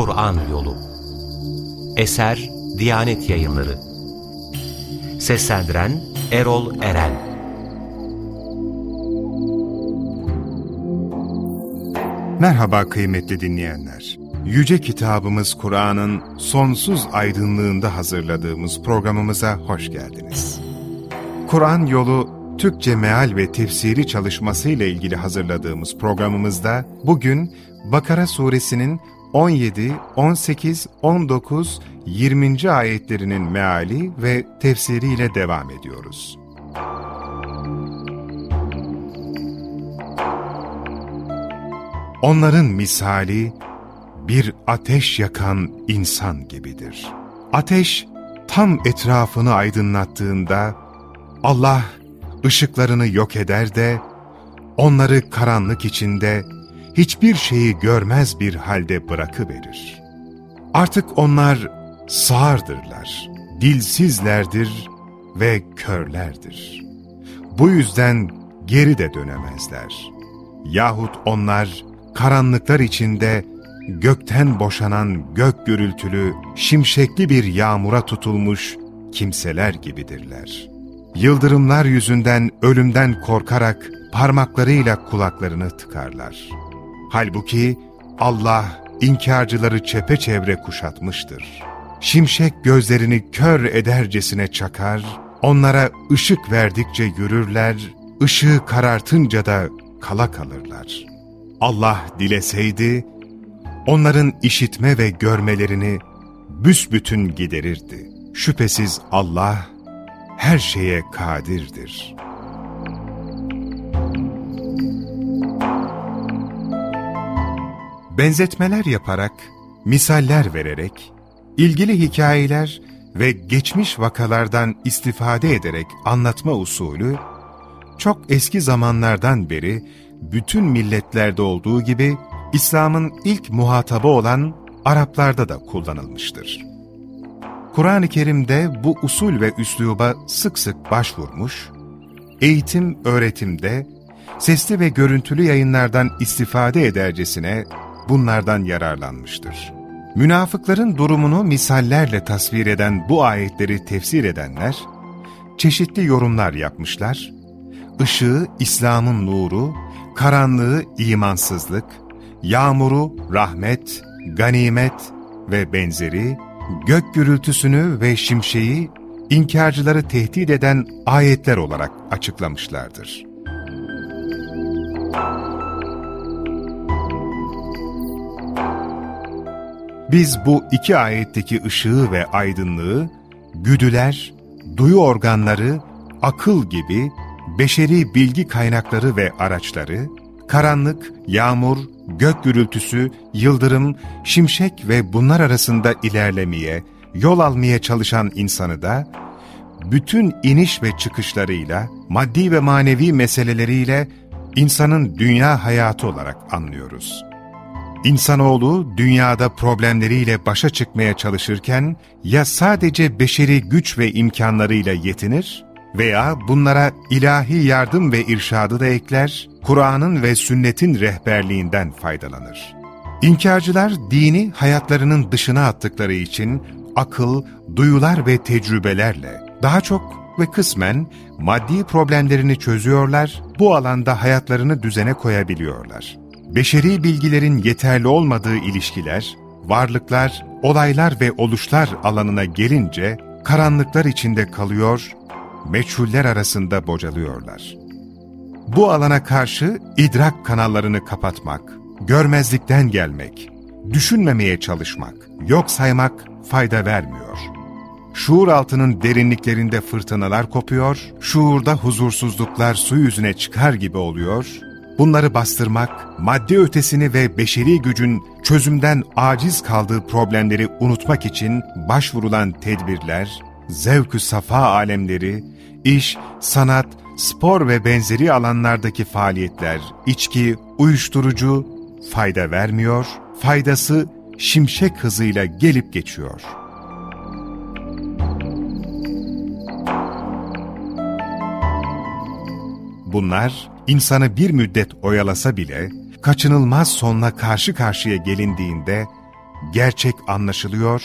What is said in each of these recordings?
Kur'an Yolu Eser Diyanet Yayınları Seslendiren Erol Eren Merhaba kıymetli dinleyenler. Yüce kitabımız Kur'an'ın sonsuz aydınlığında hazırladığımız programımıza hoş geldiniz. Kur'an yolu Türkçe meal ve tefsiri çalışması ile ilgili hazırladığımız programımızda bugün Bakara suresinin 17, 18, 19, 20. ayetlerinin meali ve tefsiriyle devam ediyoruz. Onların misali bir ateş yakan insan gibidir. Ateş tam etrafını aydınlattığında Allah ışıklarını yok eder de onları karanlık içinde hiçbir şeyi görmez bir halde bırakıverir. Artık onlar sağırdırlar, dilsizlerdir ve körlerdir. Bu yüzden geri de dönemezler. Yahut onlar karanlıklar içinde gökten boşanan gök gürültülü, şimşekli bir yağmura tutulmuş kimseler gibidirler. Yıldırımlar yüzünden ölümden korkarak parmaklarıyla kulaklarını tıkarlar. Halbuki Allah inkarcıları çepeçevre kuşatmıştır. Şimşek gözlerini kör edercesine çakar, onlara ışık verdikçe yürürler, ışığı karartınca da kala kalırlar. Allah dileseydi, onların işitme ve görmelerini büsbütün giderirdi. Şüphesiz Allah her şeye kadirdir.'' Benzetmeler yaparak, misaller vererek, ilgili hikayeler ve geçmiş vakalardan istifade ederek anlatma usulü, çok eski zamanlardan beri bütün milletlerde olduğu gibi İslam'ın ilk muhatabı olan Araplarda da kullanılmıştır. Kur'an-ı Kerim'de bu usul ve üsluba sık sık başvurmuş, eğitim, öğretimde, sesli ve görüntülü yayınlardan istifade edercesine bunlardan yararlanmıştır. Münafıkların durumunu misallerle tasvir eden bu ayetleri tefsir edenler, çeşitli yorumlar yapmışlar, ışığı İslam'ın nuru, karanlığı imansızlık, yağmuru rahmet, ganimet ve benzeri, gök gürültüsünü ve şimşeği inkarcıları tehdit eden ayetler olarak açıklamışlardır. Biz bu iki ayetteki ışığı ve aydınlığı, güdüler, duyu organları, akıl gibi beşeri bilgi kaynakları ve araçları, karanlık, yağmur, gök gürültüsü, yıldırım, şimşek ve bunlar arasında ilerlemeye, yol almaya çalışan insanı da, bütün iniş ve çıkışlarıyla, maddi ve manevi meseleleriyle insanın dünya hayatı olarak anlıyoruz. İnsanoğlu dünyada problemleriyle başa çıkmaya çalışırken ya sadece beşeri güç ve imkanlarıyla yetinir veya bunlara ilahi yardım ve irşadı da ekler, Kur'an'ın ve sünnetin rehberliğinden faydalanır. İnkarcılar dini hayatlarının dışına attıkları için akıl, duyular ve tecrübelerle daha çok ve kısmen maddi problemlerini çözüyorlar, bu alanda hayatlarını düzene koyabiliyorlar beşeri bilgilerin yeterli olmadığı ilişkiler, varlıklar, olaylar ve oluşlar alanına gelince karanlıklar içinde kalıyor, meçhuller arasında bocalıyorlar. Bu alana karşı idrak kanallarını kapatmak, görmezlikten gelmek, düşünmemeye çalışmak, yok saymak fayda vermiyor. Şuur altının derinliklerinde fırtınalar kopuyor, şuurda huzursuzluklar su yüzüne çıkar gibi oluyor Bunları bastırmak, madde ötesini ve beşeri gücün çözümden aciz kaldığı problemleri unutmak için başvurulan tedbirler, zevk-ü safa alemleri, iş, sanat, spor ve benzeri alanlardaki faaliyetler, içki, uyuşturucu fayda vermiyor, faydası şimşek hızıyla gelip geçiyor. Bunlar insanı bir müddet oyalasa bile, kaçınılmaz sonla karşı karşıya gelindiğinde, gerçek anlaşılıyor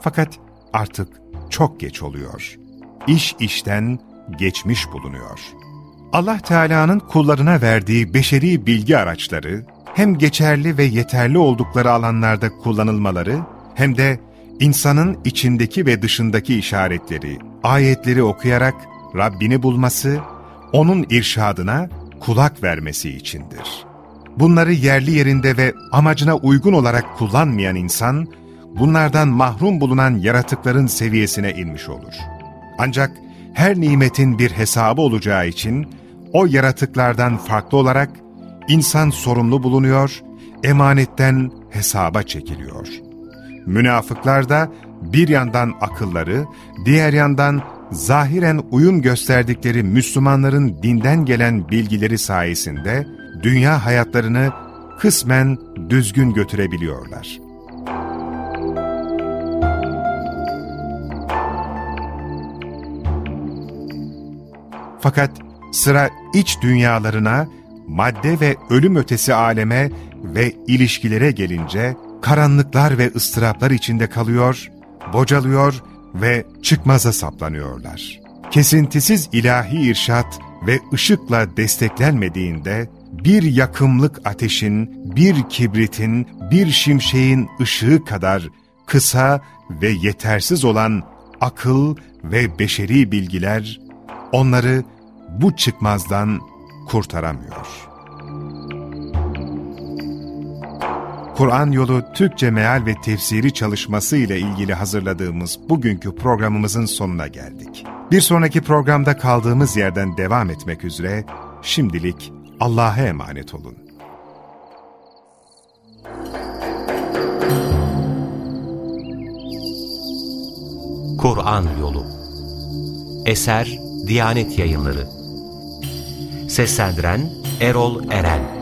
fakat artık çok geç oluyor. İş işten geçmiş bulunuyor. Allah Teala'nın kullarına verdiği beşeri bilgi araçları hem geçerli ve yeterli oldukları alanlarda kullanılmaları hem de insanın içindeki ve dışındaki işaretleri, ayetleri okuyarak Rabbini bulması, onun irşadına kulak vermesi içindir. Bunları yerli yerinde ve amacına uygun olarak kullanmayan insan, bunlardan mahrum bulunan yaratıkların seviyesine inmiş olur. Ancak her nimetin bir hesabı olacağı için, o yaratıklardan farklı olarak insan sorumlu bulunuyor, emanetten hesaba çekiliyor. Münafıklar da bir yandan akılları, diğer yandan zahiren uyum gösterdikleri Müslümanların dinden gelen bilgileri sayesinde dünya hayatlarını kısmen düzgün götürebiliyorlar. Fakat sıra iç dünyalarına, madde ve ölüm ötesi aleme ve ilişkilere gelince karanlıklar ve ıstıraplar içinde kalıyor, bocalıyor ve çıkmaza saplanıyorlar. Kesintisiz ilahi irşat ve ışıkla desteklenmediğinde bir yakımlık ateşin, bir kibritin, bir şimşeğin ışığı kadar kısa ve yetersiz olan akıl ve beşeri bilgiler onları bu çıkmazdan kurtaramıyor. Kur'an yolu Türkçe meal ve tefsiri çalışması ile ilgili hazırladığımız bugünkü programımızın sonuna geldik. Bir sonraki programda kaldığımız yerden devam etmek üzere şimdilik Allah'a emanet olun. Kur'an Yolu Eser Diyanet Yayınları Seslendiren Erol Eren